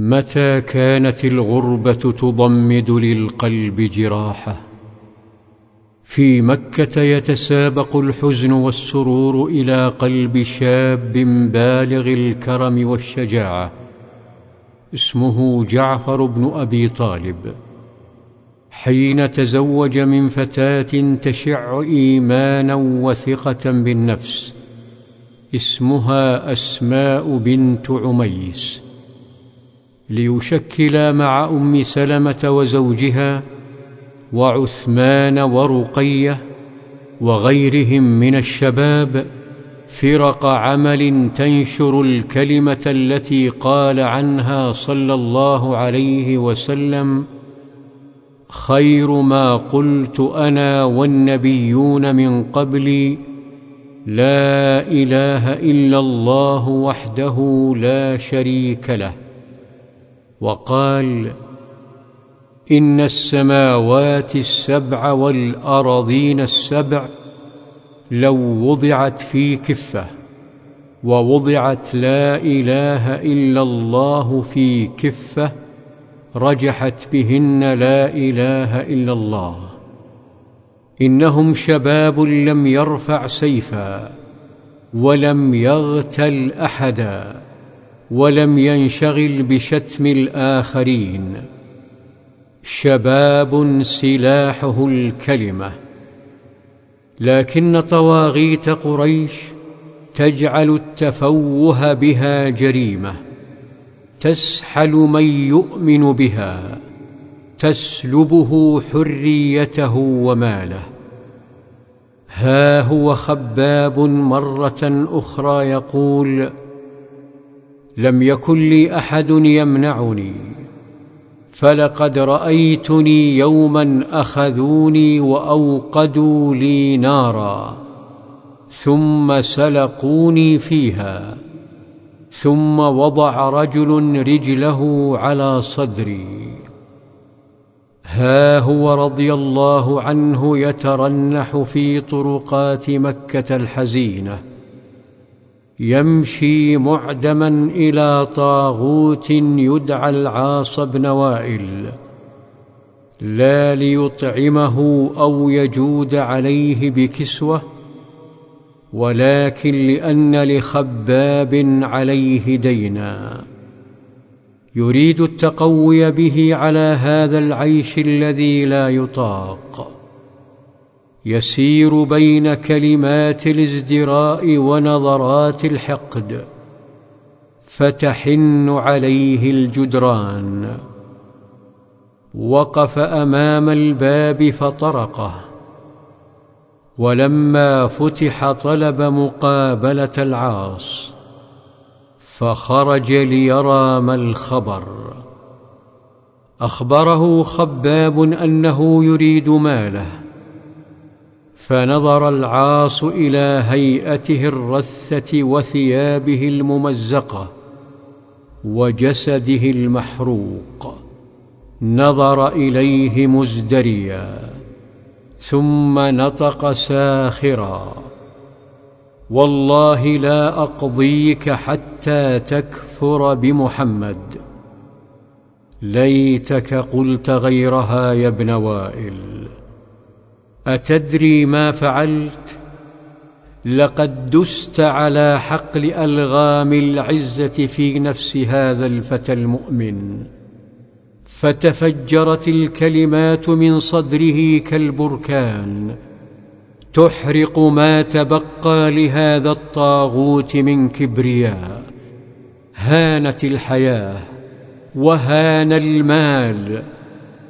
متى كانت الغربة تضمد للقلب جراحة؟ في مكة يتسابق الحزن والسرور إلى قلب شاب بالغ الكرم والشجاعة اسمه جعفر بن أبي طالب. حين تزوج من فتاة تشع إيمانا وثقة بالنفس اسمها أسماء بنت عميس. ليشكلا مع أم سلمة وزوجها وعثمان ورقية وغيرهم من الشباب فرق عمل تنشر الكلمة التي قال عنها صلى الله عليه وسلم خير ما قلت أنا والنبيون من قبلي لا إله إلا الله وحده لا شريك له. وقال إن السماوات السبع والارضين السبع لو وضعت في كفة ووضعت لا إله إلا الله في كفة رجحت بهن لا إله إلا الله إنهم شباب لم يرفع سيفا ولم يغتل أحدا ولم ينشغل بشتم الآخرين. شباب سلاحه الكلمة. لكن طواغيت قريش تجعل التفوه بها جريمة. تسحل من يؤمن بها. تسلبه حريته وماله. ها هو خباب مرة أخرى يقول لم يكن لي أحد يمنعني فلقد رأيتني يوما أخذوني وأوقدوا لي نارا ثم سلقوني فيها ثم وضع رجل رجله على صدري. ها هو رضي الله عنه يترنح في طرقات مكة الحزينة. يمشي معدما إلى طاغوت يدعى العاص بن وائل لا ليطعمه أو يجود عليه بكسوة ولكن لأن لخباب عليه دينا. يريد التقوي به على هذا العيش الذي لا يطاق. يسير بين كلمات الازدراء ونظرات الحقد فتحن عليه الجدران. وقف أمام الباب فطرقه ولما فتح طلب مقابلة العاص فخرج ليرى ما الخبر. أخبره خباب أنه يريد ماله فنظر العاص إلى هيئته الرثة وثيابه الممزقة وجسده المحروق. نظر إليه مزدريا ثم نطق ساخرا. والله لا أقضيك حتى تكفر بمحمد. ليتك قلت غيرها يا ابن وائل. أتدري ما فعلت؟ لقد دست على حقل ألغام العزة في نفس هذا الفتى المؤمن. فتفجرت الكلمات من صدره كالبركان. تحرق ما تبقى لهذا الطاغوت من كبرياء. هانت الحياة وهان المال.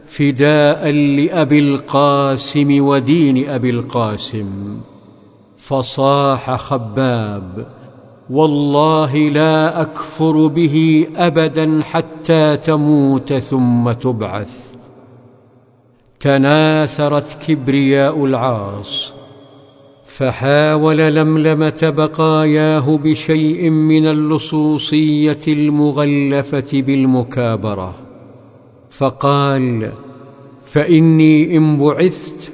فداء لأبي القاسم ودين أبي القاسم فصاح خباب والله لا أكفر به أبدا حتى تموت ثم تبعث. تناثرت كبرياء العاص فحاول لملمة بقاياه بشيء من اللصوصية المغلفة بالمكابرة. فقال فإني إن بعثت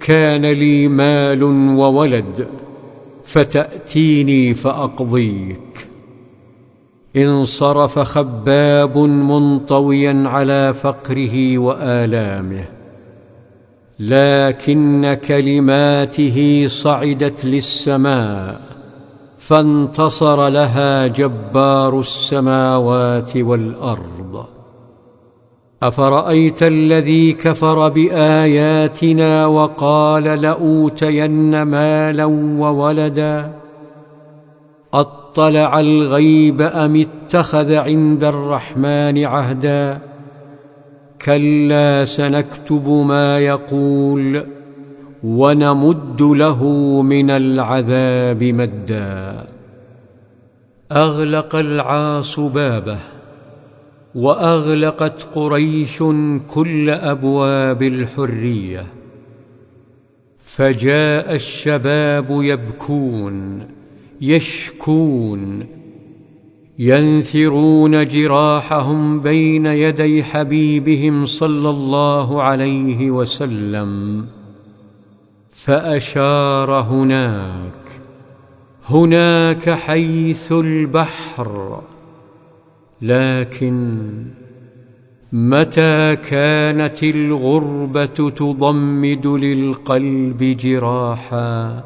كان لي مال وولد فتأتيني فأقضيك. انصرف خباب منطويا على فقره وآلامه لكن كلماته صعدت للسماء فانتصر لها جبار السماوات والأرض. أفرأيت الذي كفر بآياتنا وقال لأوتين مالا وولدا؟ أطلع الغيب أم اتخذ عند الرحمن عهدا؟ كلا سنكتب ما يقول ونمد له من العذاب مدا. أغلق العاص بابه وأغلقت قريش كل أبواب الحرية. فجاء الشباب يبكون يشكون ينثرون جراحهم بين يدي حبيبهم صلى الله عليه وسلم. فأشار هناك هناك حيث البحر. لكن متى كانت الغربة تضمد للقلب جراحا؟